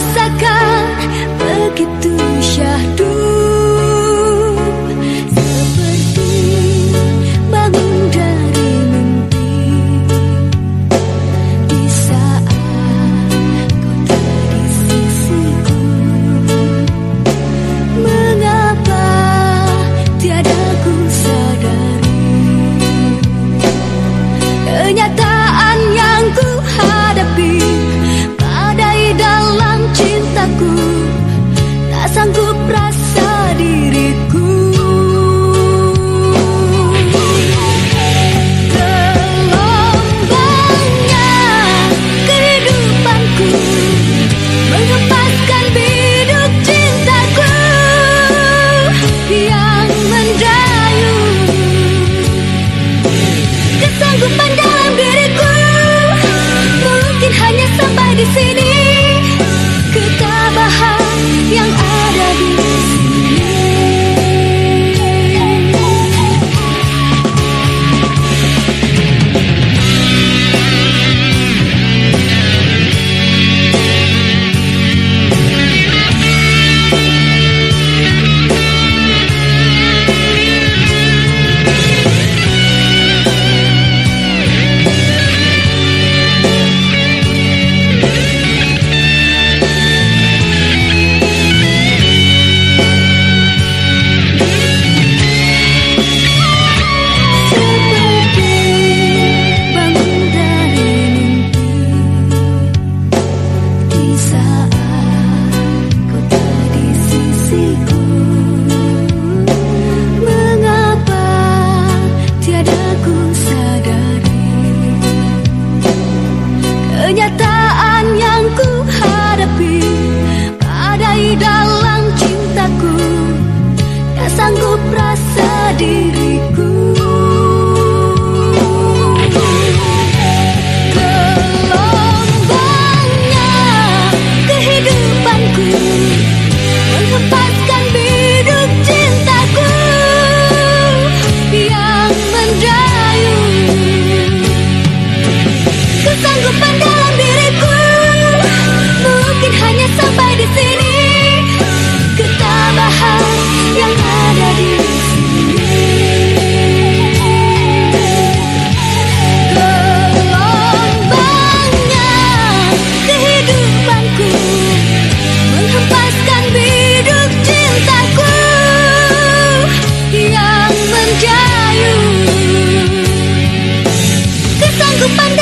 rasakan begitu syahdu di sini deep 食パン